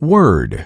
Word.